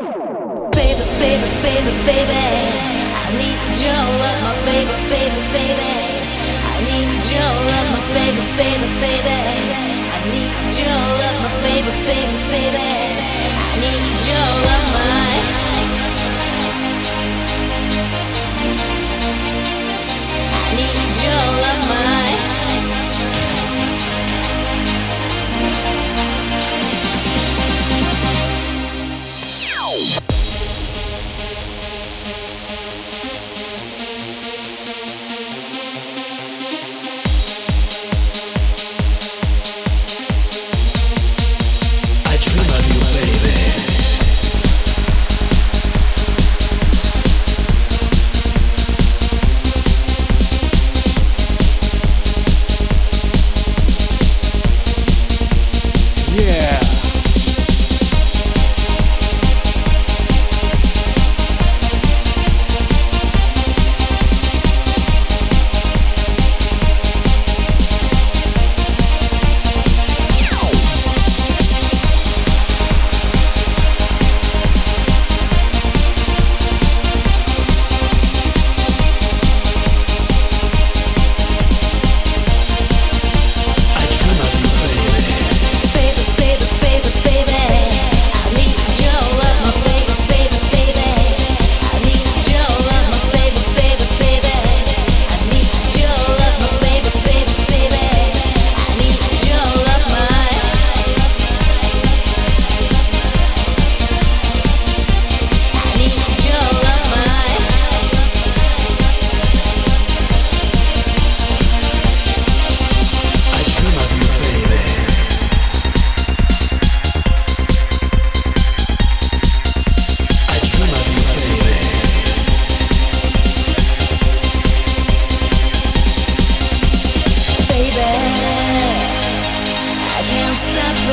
Baby, baby, baby, baby. I need your love, my baby, baby, baby. I need your love, my baby, baby, baby.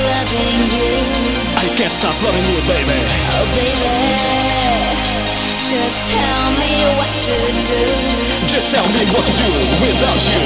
loving you. I can't stop loving you, baby. Oh, baby, just tell me what to do. Just tell me what to do without you.